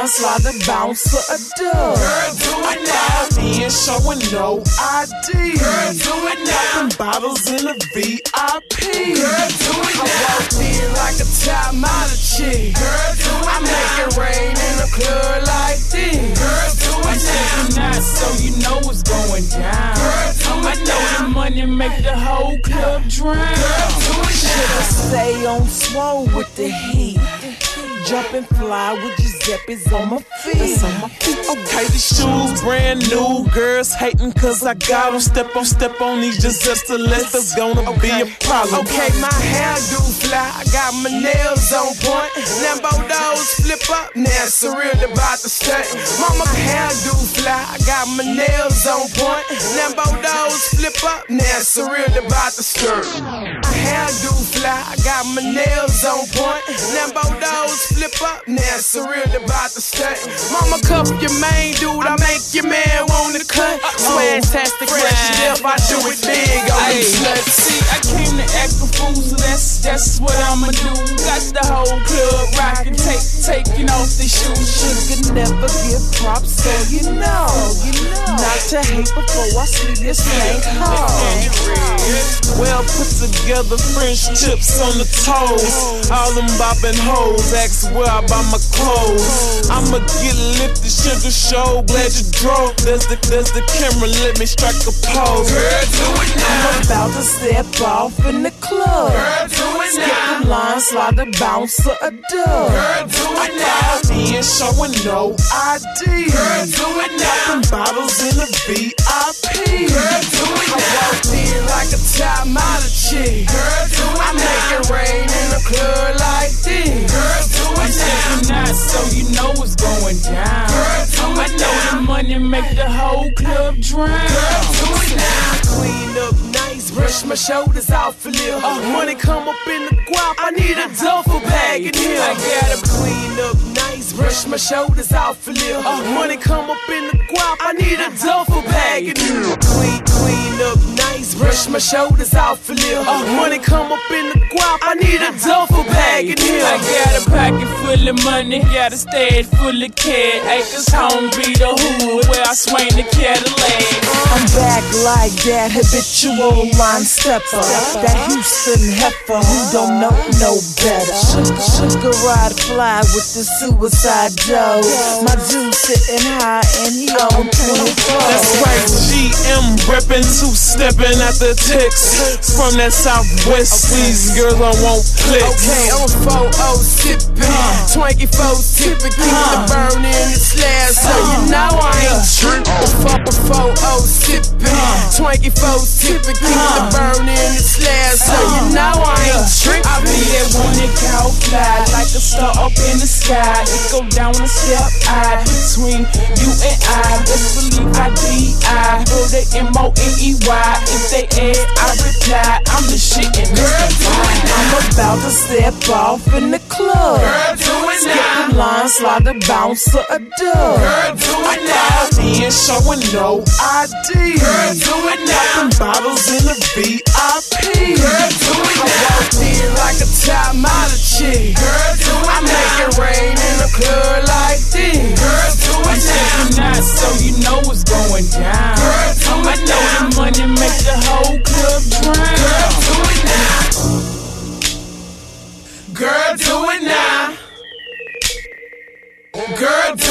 now. the line, slide the bouncer a dub. Girl, do it now. In showing no ID. Girl, do it now. Popping bottles in the VIP. Girl, do it I now. walked in like a top model chick. Girl, do it I it make it rain in the club like this. Girl, do I'm it now. stepping out so you know what's going down. Girl, do it I know the now. money make the whole club drown. Girl, do it now. stay on swole with the heat. Jump and fly with Giuseppe's on my feet. Okay, these shoes brand new. Girls hating cause I got them. Step on, step on these Giuseppe Celeste's gonna be a problem. Okay, my hair do fly. I got my nails on point. Lambo those flip up. Now surreal about to stunt. Mama, my hair do fly. I got my nails on point. Lambo those flip up. Now surreal about to skirt. My hair do fly. I got my nails on point. Lambo those flip up. Now surreal about to stunt. Mama, cup your main dude. I make your man wanna cut. Fantastic, fresh dip. I do it big on these sluts. see, I came to act a fool, so that's that's what I'ma do. Got the whole club rocking, take taking off the shoes. Sugar never give props, so you know, you know. Not to hate before I see this thing home. Well put together French tips on the toes. All them bopping hoes. Ask where I buy my clothes. I'ma get lifted, sugar show. Glad you drove. There's the, there's the camera. Let me strike a pose. About to step off in the club. Girl, do it Skip now. the line, slide the bouncer a dub. Girl, do it now. In showing no ID. Girl, do it now. Popping bottles in the VIP. Girl, do it I now. walked in like a top model chick. Girl, do I it make now. it rain in the club like this. Girl, do it now. stepping out so you know what's going down. Girl, do it I know the money make the whole club drown. Girl, do it now. Clean up brush my shoulders off a little. Uh-huh. Money come up in the guap, I need a duffel bag in here. I gotta clean up nice, brush my shoulders off a little. Uh-huh. Money come up in the guap, I need a duffel bag in here. Clean, clean up nice, brush my shoulders off a little. Oh, money come up in the guap, I need a duffel bag in here. I got a pocket full of money, got a stage full of cat acres. Home be the hood where I swing the Cadillac. I'm back like that habitual line stepper. That Houston heifer who don't know no better. Sugar, sugar ride fly with the suicide dough. My dude sitting high and he on 24. That's right, GM reppin', two steppin' the text. From that southwest, these girls I want clicks. Okay, I'm uh-huh. 4 sippin', 24 tippin', keep the uh-huh. burn in the slab, so you. Know I ain't trippin'. 4 sippin', 24 tippin', keep the burn in the slab, so you uh-huh. know I ain't trippin'. I be that one that can fly like a star up in the sky. It go down a step I between you and I. Let's believe I D-I. Or the M-O-N-E-Y. If they add, I reply. I'm the shit and Girl. I'm about to step off in the club. Girl, line, slide the bouncer a dub. Girl, do it now. I and showing no ID. Girl, do it now. Got some bottles in the VIP. Girl, do it now. I walk in like a top model chick. Girl, do it I now. make it rain in a club like this. Girl, do it I'm now. Shaking out so you know what's going down. girl down.